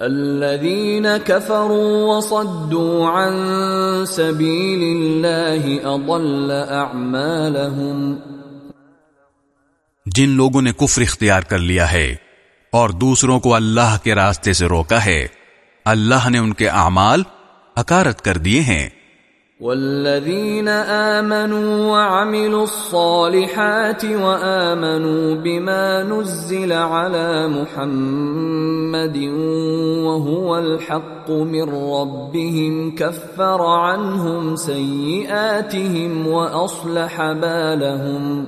الذين كفروا وصدوا عن سبيل الله اضل اعمالهم جن لوگوں نے کفر اختیار کر لیا ہے اور دوسروں کو اللہ کے راستے سے روکا ہے، اللہ نے ان کے اعمال حکارت کر دیے ہیں۔ والذين آمنوا وعملوا الصالحات وآمنوا بما نزل على محمد وهو الحق من ربهم كفر عنهم سيئاتهم وأصلح بالهم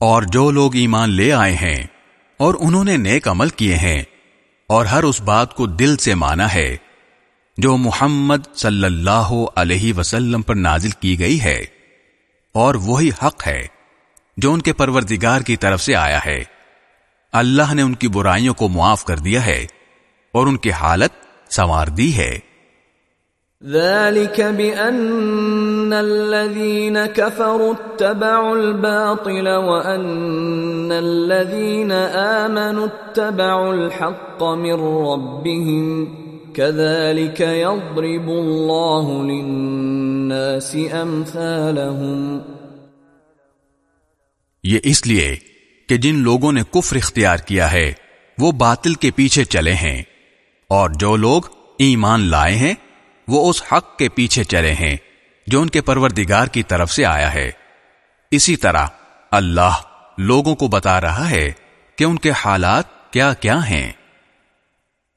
اور جو لوگ ایمان لے آئے ہیں اور انہوں نے نیک عمل کیے ہیں اور ہر اس بات کو دل سے مانا ہے جو محمد صلی اللہ علیہ وسلم پر نازل کی گئی ہے، اور وہی حق ہے جو ان کے پروردگار کی طرف سے آیا ہے۔ اللہ نے ان کی برائیوں کو معاف کر دیا ہے اور ان کی حالت سنوار دی ہے۔ ذلك بأن الذين كفروا اتبعوا الباطل وأن الذين آمنوا اتبعوا الحق من ربهم۔ كذلك يضرب الله للناس امثالهم یہ اس لیے کہ جن لوگوں نے کفر اختیار کیا ہے، وہ باطل کے پیچھے چلے ہیں، اور جو لوگ ایمان لائے ہیں، وہ اس حق کے پیچھے چلے ہیں، جو ان کے پروردگار کی طرف سے آیا ہے۔ اسی طرح اللہ لوگوں کو بتا رہا ہے کہ ان کے حالات کیا کیا ہیں۔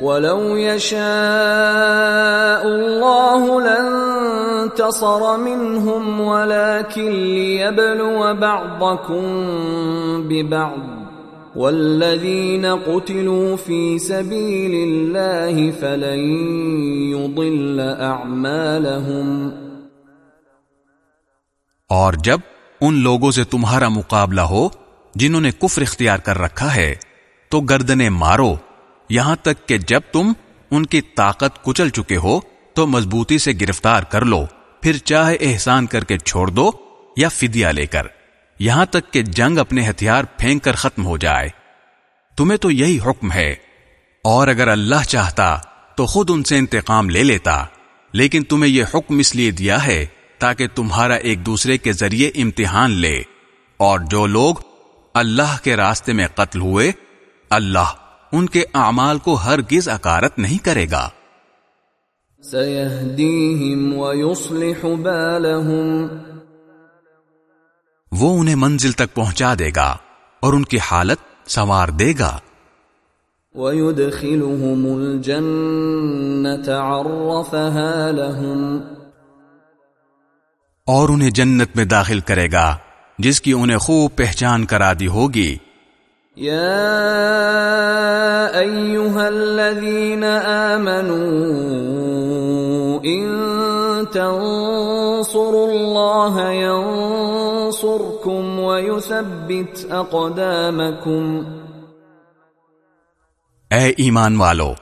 ولو يشاء الله لانتصر منهم ولكن ليبلو بعضكم ببعض والذين قتلوا في سبيل الله فلن يضل اعمالهم اور جب ان لوگوں سے تمہارا مقابلہ ہو جنہوں نے کفر اختیار کر رکھا ہے، تو گردنے مارو یہاں تک کہ جب تم ان کی طاقت کچل چکے ہو، تو مضبوطی سے گرفتار کر لو، پھر چاہے احسان کر کے چھوڑ دو یا فدیہ لے کر۔ یہاں تک کہ جنگ اپنے ہتھیار پھینک کر ختم ہو جائے۔ تمہیں تو یہی حکم ہے۔ اور اگر اللہ چاہتا، تو خود ان سے انتقام لے لیتا۔ لیکن تمہیں یہ حکم اس لیے دیا ہے تاکہ تمہارا ایک دوسرے کے ذریعے امتحان لے۔ اور جو لوگ اللہ کے راستے میں قتل ہوئے، اللہ ان کے اعمال کو ہرگز اکارت نہیں کرے گا۔ وہ انہیں منزل تک پہنچا دے گا اور ان کی حالت سنوار دے گا۔ وَيُدْخِلُهُمُ الْجَنَّةَ عَرَّفَهَا لَهُمْ۔ اور انہیں جنت میں داخل کرے گا جس کی انہیں خوب پہچان کرا دی ہوگی۔ يا ايها الذين امنوا ان تنصروا الله ينصركم ويثبت اقدامكم اے ایمان والو،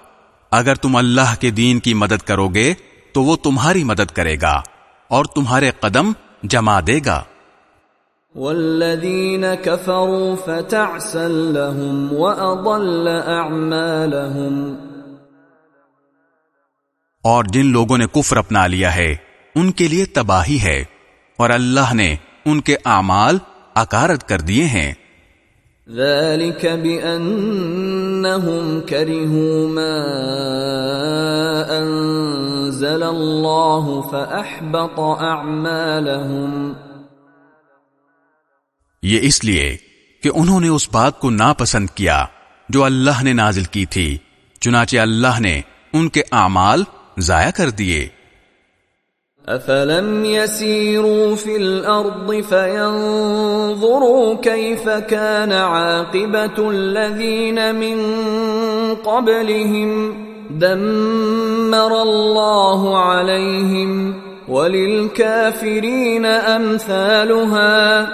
اگر تم اللہ کے دین کی مدد کرو گے، تو وہ تمہاری مدد کرے گا اور تمہارے قدم جما دے گا۔ والذين كفروا فتعسا لهم واضل اعمالهم اور جن لوگوں نے کفر اپنا لیا ہے ان کے لیے تباہی ہے اور اللہ نے ان کے اعمال اکارت کر دیے ہیں۔ ذلك بان انهم كرهوا ما انزل الله فاحبط اعمالهم یہ اس لیے کہ انہوں نے اس بات کو ناپسند کیا جو اللہ نے نازل کی تھی، چنانچہ اللہ نے ان کے اعمال ضائع کر دیے۔ افلم يسيروا في الارض فينظروا كيف كان عاقبه الذين من قبلهم؟ دمر الله عليهم، وللكافرين امثالها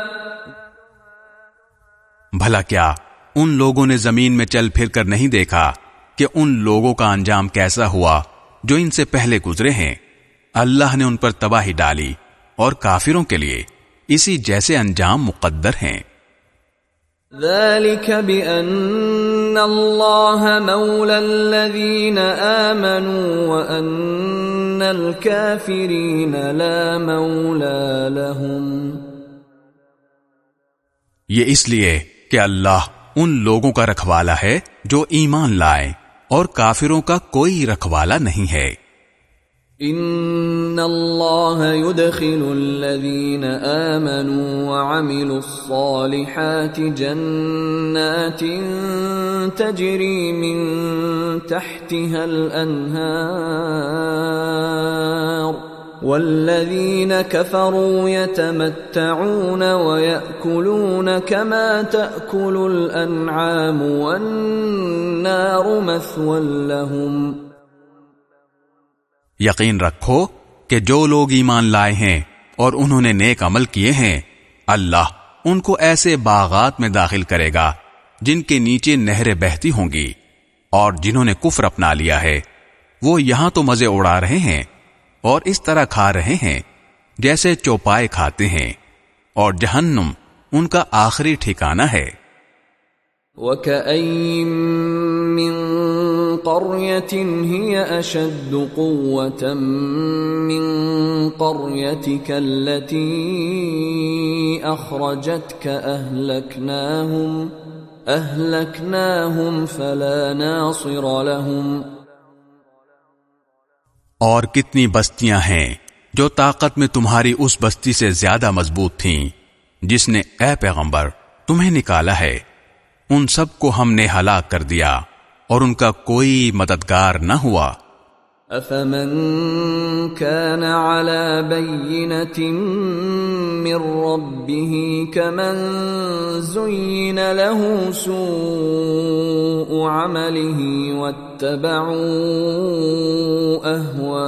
بھلا کیا ان لوگوں نے زمین میں چل پھر کر نہیں دیکھا کہ ان لوگوں کا انجام کیسا ہوا جو ان سے پہلے گزرے ہیں۔ اللہ نے ان پر تباہی ڈالی اور کافروں کے لیے اسی جیسے انجام مقدر ہیں۔ ذلك بأن الله مولى الذين آمنوا وأن الكافرين لا مولى لهم۔ یہ اس لیے کہ اللہ ان لوگوں کا رکھوالا ہے جو ایمان لائے اور کافروں کا کوئی رکھوالا نہیں ہے۔ ان اللہ يدخل الذين آمنوا وعملوا الصالحات جنات تجري من تحتها الانهار والذين كفروا يتمتعون ويأكلون كما تأكل الانعام والنار مثوى لهم یقین رکھو کہ جو لوگ ایمان لائے ہیں اور انہوں نے نیک عمل کیے ہیں، اللہ ان کو ایسے باغات میں داخل کرے گا جن کے نیچے نہریں بہتی ہوں گی اور جنہوں نے کفر اپنا لیا ہے۔ وہ یہاں تو مزے اڑا رہے ہیں۔ اور اس طرح کھا رہے ہیں جیسے چوپائے کھاتے ہیں اور جہنم ان کا آخری ٹھکانہ ہے۔ قرية هي أشد قوة من قريتك التي أخرجتك أهلكناهم أهلكناهم فلا ناصر لهم اور کتنی بستیاں ہیں جو طاقت میں تمہاری اس بستی سے زیادہ مضبوط تھیں، جس نے اے پیغمبر تمہیں نکالا ہے۔ ان سب کو ہم نے ہلاک کر دیا اور ان کا کوئی مددگار نہ ہوا۔ افمن كان على بينة من ربه كمن زين له سوء عمله واتبعوا أهواءهم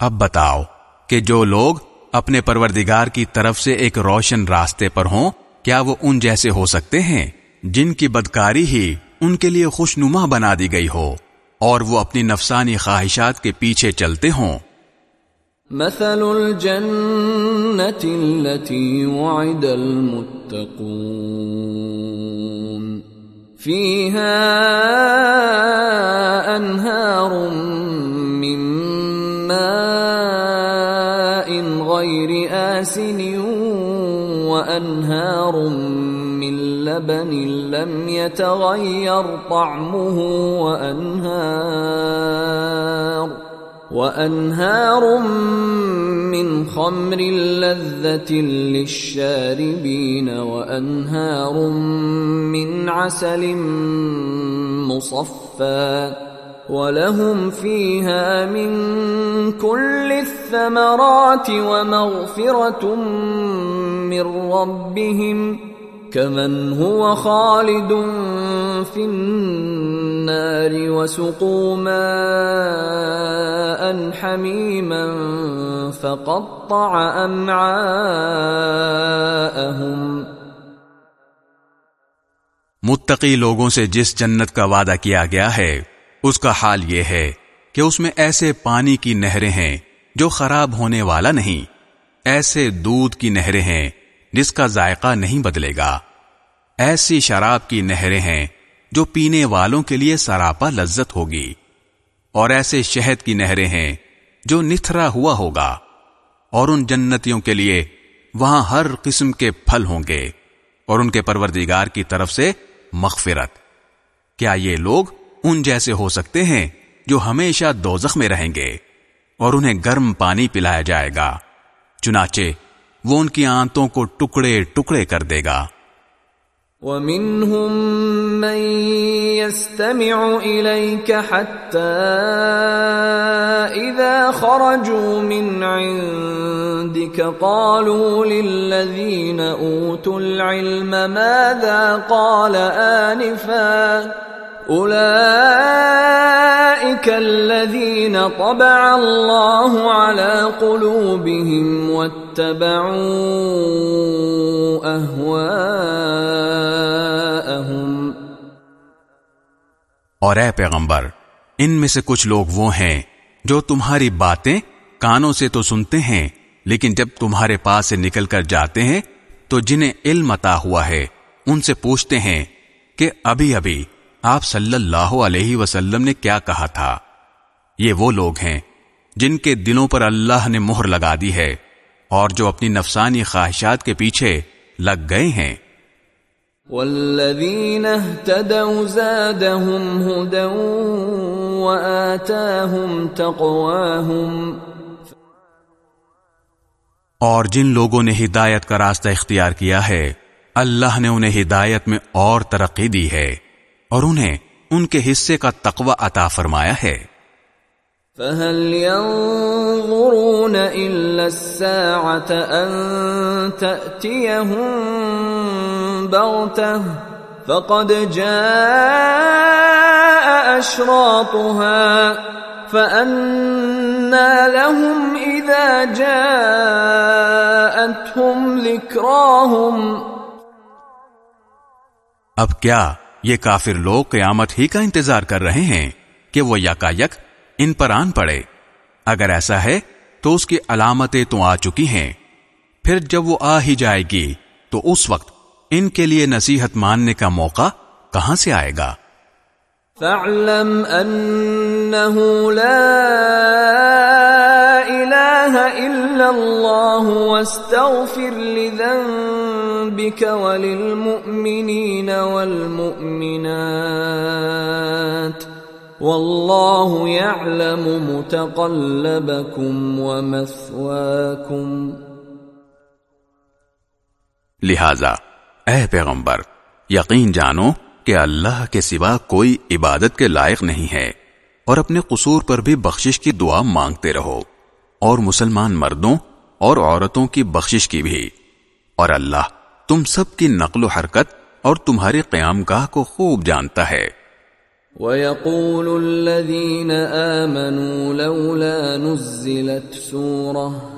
اب بتاؤ کہ جو لوگ اپنے پروردگار کی طرف سے ایک روشن راستے پر ہوں، کیا وہ ان جیسے ہو سکتے ہیں؟ جن کی بدکاری ہی ان کے لیے خوشنما بنا دی گئی ہو اور وہ اپنی نفسانی خواہشات کے پیچھے چلتے ہوں۔ مثل الجنة التي وعد المتقون۔ فيها أنهار من ماء غير آسن وانهار من لبن لم يتغير طعمه وانهار وانهار من خمر لذة للشاربين وانهار من عسل مصفى، وَلَهُمْ فِيهَا مِن كُلِّ الثَّمَرَاتِ وَمَغْفِرَةٌ مِّن رَّبِّهِمْ. كَمَنْ هُوَ خَالِدٌ فِي النَّارِ وَسُقُوا مَاءً حَمِيمًا فَقَطَّعَ أَمْعَاءَهُمْ متقی لوگوں سے جس جنت کا وعدہ کیا گیا ہے، اس کا حال یہ ہے کہ اس میں ایسے پانی کی نہریں ہیں جو خراب ہونے والا نہیں۔ ایسے دودھ کی نہریں ہیں جس کا ذائقہ نہیں بدلے گا۔ ایسی شراب کی نہریں ہیں جو پینے والوں کے لیے سراپا لذت ہوگی۔ اور ایسے شہد کی نہریں ہیں جو نتھرا ہوا ہوگا۔ اور ان جنتیوں کے لیے وہاں ہر قسم کے پھل ہوں گے۔ اور ان کے پروردگار کی طرف سے مغفرت۔ کیا یہ لوگ ان جیسے ہو سکتے ہیں جو ہمیشہ دوزخ میں رہیں گے اور انہیں گرم پانی پلایا جائے گا؟ چنانچہ وہ ان کی آنتوں کو ٹکڑے ٹکڑے کر دے گا۔ وَمِنْهُمْ مَنْ يَسْتَمِعُ إِلَيْكَ حَتَّى إِذَا خَرَجُوا مِنْ عِنْدِكَ قَالُوا لِلَّذِينَ أُوتُوا الْعِلْمَ مَاذَا قَالَ آنِفًا الذين طبع الله على قلوبهم واتبعوا اهواءهم. اور اے پیغمبر، ان میں سے کچھ لوگ وہ ہیں جو تمہاری باتیں کانوں سے تو سنتے ہیں، لیکن جب تمہارے پاس سے نکل کر جاتے ہیں، تو جنہیں علم عطا ہوا ہے، ان سے پوچھتے ہیں کہ ابھی ابھی آپ صلی اللہ علیہ وسلم نے کیا کہا تھا؟ یہ وہ لوگ ہیں جن کے دلوں پر اللہ نے مہر لگا دی ہے۔ اور جو اپنی نفسانی خواہشات کے پیچھے لگ گئے ہیں۔ والذین اہتدوا زادهم ہدا وآتاهم تقواهم اور جن لوگوں نے ہدایت کا راستہ اختیار کیا ہے اللہ نے انہیں ہدایت میں اور ترقی دی ہے اور انہیں ان کے حصے کا تقوی عطا فرمایا ہے۔ فهل ينظرون إلا الساعة أن تأتيهم بغتة فقد جاء أشراطها فأنا لهم إذا جاءتهم ذكراهم اب کیا یہ کافر لوگ قیامت ہی کا انتظار کر رہے ہیں کہ وہ یکا یک ان پر آن پڑے۔ اگر ایسا ہے تو اس کی علامتیں تو آ چکی ہیں۔ پھر جب وہ آ ہی جائے گی تو اس وقت ان کے لیے نصیحت ماننے کا موقع کہاں سے آئے گا؟ فاعلم انه لا اله الا الله واستغفر لذنبك وللمؤمنين والمؤمنات والله يعلم متقلبكم ومثواكم. لہذا، اے پیغمبر، یقین جانو کہ اللہ کے سوا کوئی عبادت کے لائق نہیں ہے اور اپنے قصور پر بھی بخشش کی دعا مانگتے رہو، اور مسلمان مردوں اور عورتوں کی بخشش کی بھی۔ اور اللہ تم سب کی نقل و حرکت اور تمہاری قیام گاہ کو خوب جانتا ہے۔ وَيَقُولُ الَّذِينَ آمَنُوا لَوْلَا نُزِّلَتْ سُورَةٌ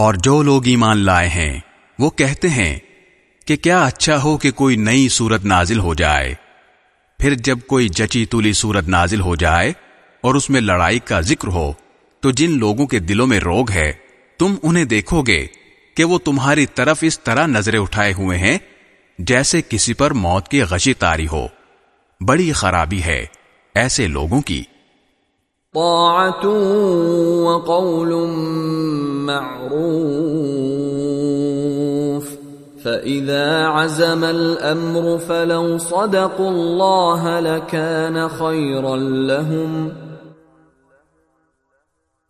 اور جو لوگ ایمان لائے ہیں، وہ کہتے ہیں کہ کیا اچھا ہو کہ کوئی نئی صورت نازل ہو جائے۔ پھر جب کوئی جچی تلی صورت نازل ہو جائے اور اس میں لڑائی کا ذکر ہو، تو جن لوگوں کے دلوں میں روگ ہے، تم انہیں دیکھو گے کہ وہ تمہاری طرف اس طرح نظریں اٹھائے ہوئے ہیں جیسے کسی پر موت کی غشی تاری ہو۔ بڑی خرابی ہے ایسے لوگوں کی۔ طاعت وقول معروف. فإذا عزم الأمر فلو صدقوا الله لكان خيرا لهم.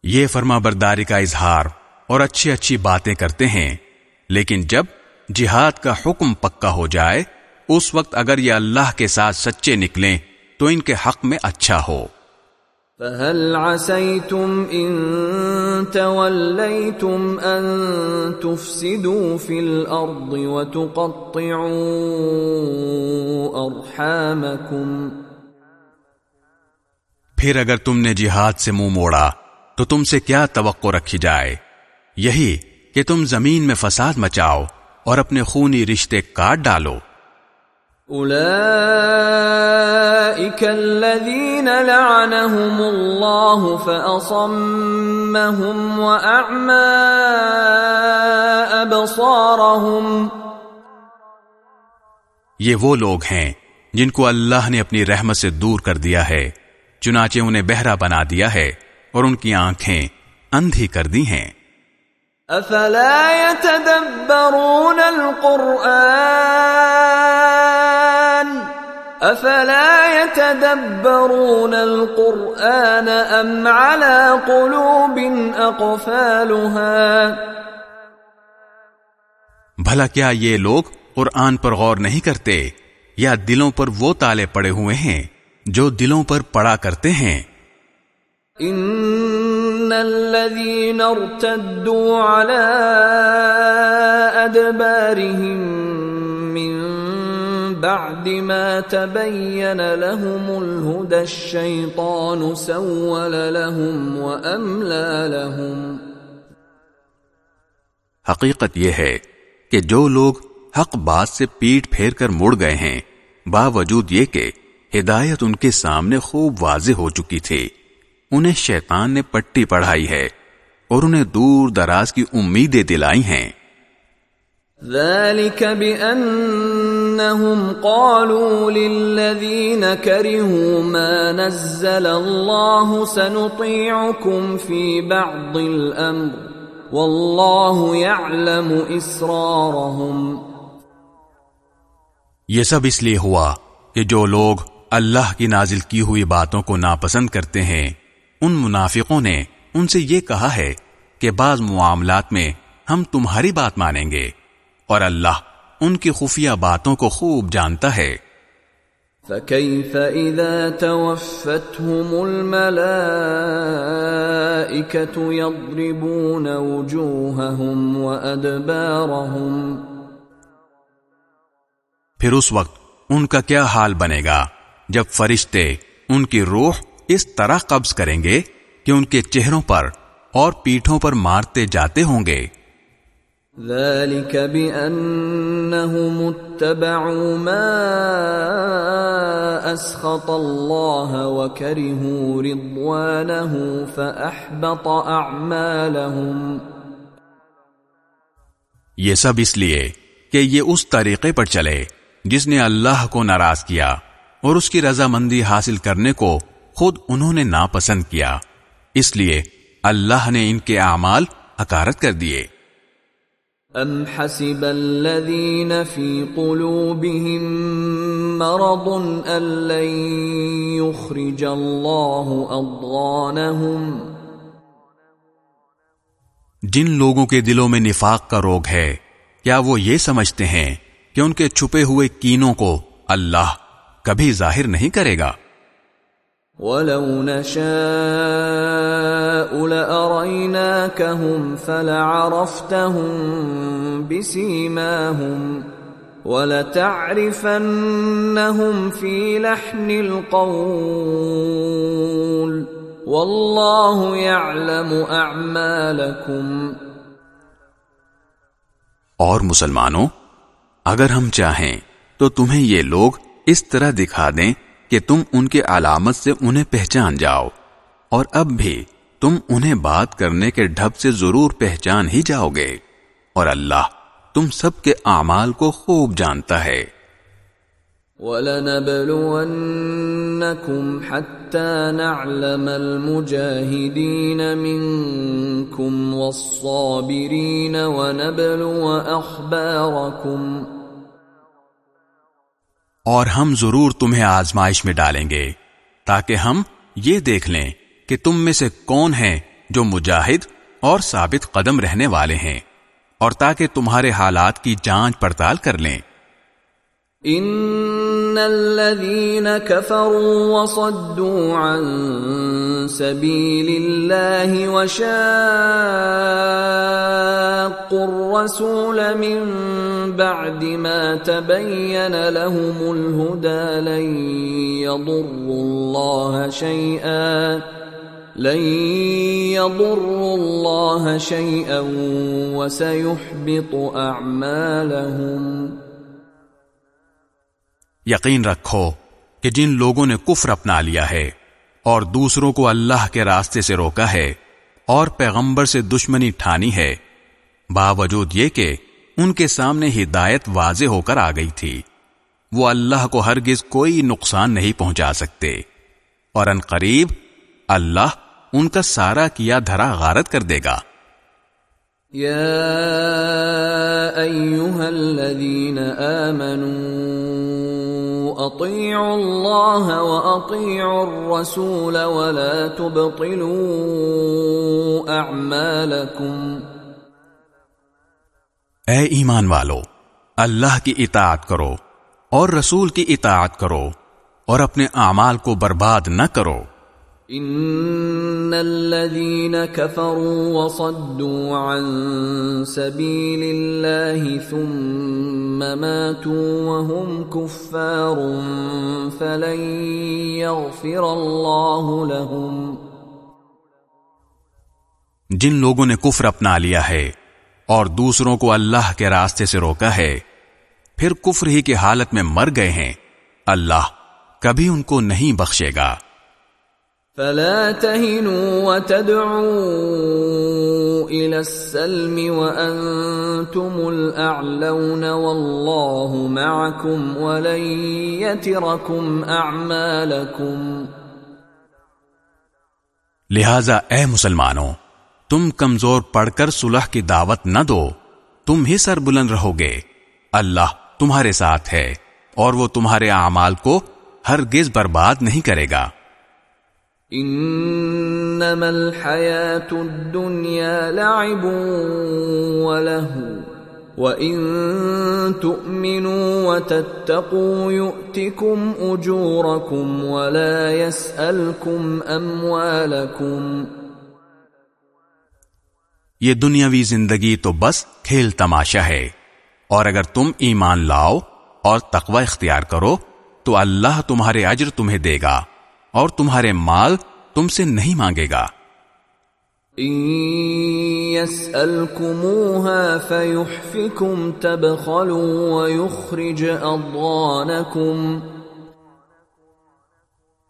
یہ فرما برداری کا اظہار اور اچھی اچھی باتیں کرتے ہیں، لیکن جب جہاد کا حکم پکا ہو جائے، اس وقت اگر یہ اللہ کے ساتھ سچے نکلیں، تو ان کے حق میں اچھا ہو۔ فهل عسيتم ان توليتم ان تفسدوا في الارض وتقطعوا ارحامكم پھر اگر تم نے جہاد سے منہ مو موڑا، تو تم سے کیا توقع رکھی جائے؟ یہی کہ تم زمین میں فساد مچاؤ اور اپنے خونی رشتے کاٹ ڈالو۔ اولئك الذين لعنهم الله فاصمهم واعمى ابصارهم یہ وہ لوگ ہیں جن کو اللہ نے اپنی رحمت سے دور کر دیا ہے چنانچہ انہیں بہرا بنا دیا ہے اور ان کی آنکھیں اندھی کر دی ہیں۔ افلا يتدبرون القرآن؟ افلا يتدبرون القرآن ام على قلوب اقفالها بھلا کیا یہ لوگ قرآن پر غور نہیں کرتے یا دلوں پر وہ تالے پڑے ہوئے ہیں جو دلوں پر پڑا کرتے ہیں؟ ان الذين ارتدوا على ادبارهم من بعد ما تبين لهم الهدى الشيطان سول لهم واملى لهم. حقیقت یہ ہے کہ جو لوگ حق بات سے پیٹ پھیر کر مڑ گئے ہیں باوجود یہ کہ ہدایت ان کے سامنے خوب واضح ہو چکی تھی۔ انہیں شیطان نے پٹی پڑھائی ہے اور انہیں دور دراز کی امیدیں دلائی ہیں۔ ذلك بأنهم قالوا للذين كرهوا ما نزل الله سنطيعكم في بعض الأمر والله يعلم إسرارهم. یہ سب اس لیے ہوا کہ جو لوگ اللہ کی نازل کی ہوئی باتوں کو ناپسند کرتے ہیں، ان منافقوں نے ان سے یہ کہا ہے کہ بعض معاملات میں ہم تمہاری بات مانیں گے اور اللہ ان کی خفیہ باتوں کو خوب جانتا ہے۔ فكيف إذا توفتهم الملائكة يضربون وجوههم وأدبارهم پھر اس وقت ان کا کیا حال بنے گا؟ جب فرشتے ان کی روح اس طرح قبض کریں گے کہ ان کے چہروں پر اور پیٹھوں پر مارتے جاتے ہوں گے۔ ذلك بأنهم اتبعوا ما أسخط الله وكرهوا رضوانه فأحبط أعمالهم. یہ سب اس لیے کہ یہ اس طریقے پر چلے جس نے اللہ کو ناراض کیا اور اس کی رضامندی حاصل کرنے کو خود انہوں نے ناپسند کیا۔ اس لیے اللہ نے ان کے اعمال حکارت کر دیے۔ ام حسب الذين في قلوبهم مرض ان لن يخرج الله اضغانهم جن لوگوں کے دلوں میں نفاق کا روگ ہے، کیا وہ یہ سمجھتے ہیں کہ ان کے چھپے ہوئے کینوں کو اللہ کبھی ظاہر نہیں کرے گا؟ وَلَوْ نَشَاءُ لَأَرَيْنَاكَهُمْ فَلَعَرَفْتَهُمْ بِسِيمَاهُمْ وَلَتَعْرِفَنَّهُمْ فِي لَحْنِ الْقَوْلِ وَاللَّهُ يَعْلَمُ أَعْمَالَكُمْ اور مسلمانوں، اگر ہم چاہیں تو تمہیں یہ لوگ اس طرح دکھا دیں کہ تم ان کے علامت سے انہیں پہچان جاؤ، اور اب بھی تم انہیں بات کرنے کے ڈھب سے ضرور پہچان ہی جاؤ گے، اور اللہ تم سب کے اعمال کو خوب جانتا ہے۔ وَلَنَبْلُوَنَّكُمْ حَتَّى نَعْلَمَ الْمُجَاهِدِينَ مِنْكُمْ وَالصَّابِرِينَ وَنَبْلُوَ أَخْبَارَكُمْ اور ہم ضرور تمہیں آزمائش میں ڈالیں گے، تاکہ ہم یہ دیکھ لیں کہ تم میں سے کون ہیں جو مجاہد اور ثابت قدم رہنے والے ہیں، اور تاکہ تمہارے حالات کی جانچ پڑتال کر لیں۔ ان ان الذين كفروا وصدوا عن سبيل الله وشاقوا الرسول من بعد ما تبين لهم الهدى لن يضروا الله شيئا لن يضروا الله شيئا وسيحبط اعمالهم یقین رکھو کہ جن لوگوں نے کفر اپنا لیا ہے اور دوسروں کو اللہ کے راستے سے روکا ہے اور پیغمبر سے دشمنی ٹھانی ہے، باوجود یہ کہ ان کے سامنے ہدایت واضح ہو کر آ گئی تھی۔ وہ اللہ کو ہرگز کوئی نقصان نہیں پہنچا سکتے۔ اور ان قریب اللہ ان کا سارا کیا دھرا غارت کر دے گا۔ يا ايها الذين امنوا اطيعوا الله واطيعوا الرسول ولا تبطلوا اعمالكم اے ایمان والو، اللہ کی اطاعت کرو اور رسول کی اطاعت کرو اور اپنے اعمال کو برباد نہ کرو۔ ان الذين كفروا وصدوا عن سبيل الله ثم ماتوا وهم كفار فلن يغفر الله لهم. جن لوگوں نے کفر اپنا لیا ہے اور دوسروں کو اللہ کے راستے سے روکا ہے، پھر کفر ہی کی حالت میں مر گئے ہیں۔ اللہ کبھی ان کو نہیں بخشے گا۔ فلا تهنوا وتدعوا الى السلم وانتم الاعلون والله معكم ولن يتركم اعمالكم لہذا اے مسلمانوں، تم کمزور پڑھ کر صلح کی دعوت نہ دو، تم ہی سر بلند رہو گے۔ اللہ تمہارے ساتھ ہے اور وہ تمہارے اعمال کو ہرگز برباد نہیں کرے گا۔ انما الحیات الدنیا لعب وله، وَإِن تُؤْمِنُوا وَتَتَّقُوا يُؤْتِكُمْ أُجُورَكُمْ وَلَا يَسْأَلْكُمْ أَمْوَالَكُمْ. یہ دنیاوی زندگی تو بس کھیل تماشا ہے۔ اور اگر تم ایمان لاؤ اور تقوی اختیار کرو، تو اللہ تمہارے اجر تمہیں دے گا۔ اور تمہارے مال تم سے نہیں مانگے گا۔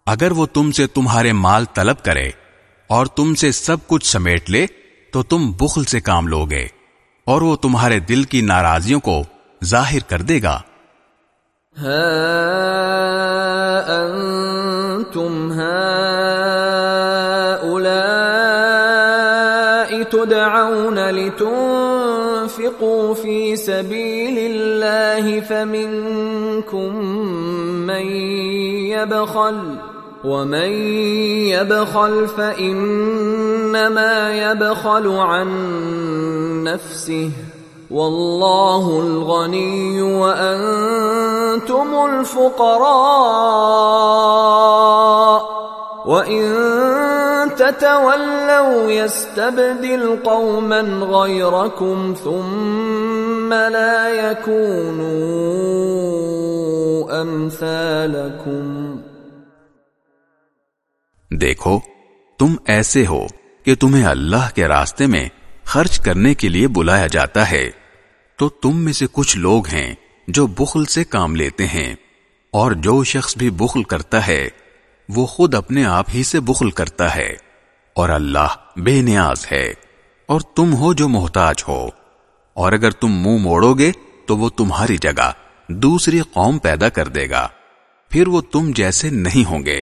اگر وہ تم سے تمہارے مال طلب کرے اور تم سے سب کچھ سمیٹ لے تو تم بخل سے کام لوگے اور وہ تمہارے دل کی ناراضیوں کو ظاہر کر دے گا۔ انتم هؤلاء تدعون لتنفقوا في سبيل الله فمنكم من يبخل ومن يبخل فإنما يبخل عن نفسه واللہ الغنی وانتم الفقراء وان تتولوا يستبدل قوما غيركم ثم لا يكونوا امثالكم دیکھو، تم ایسے ہو کہ تمہیں اللہ کے راستے میں خرچ کرنے کے لیے بلایا جاتا ہے۔ تو تم میں سے کچھ لوگ ہیں جو بخل سے کام لیتے ہیں، اور جو شخص بھی بخل کرتا ہے، وہ خود اپنے آپ ہی سے بخل کرتا ہے، اور اللہ بے نیاز ہے، اور تم ہو جو محتاج ہو۔ اور اگر تم منہ مو موڑو گے، تو وہ تمہاری جگہ دوسری قوم پیدا کر دے گا۔ پھر وہ تم جیسے نہیں ہوں گے۔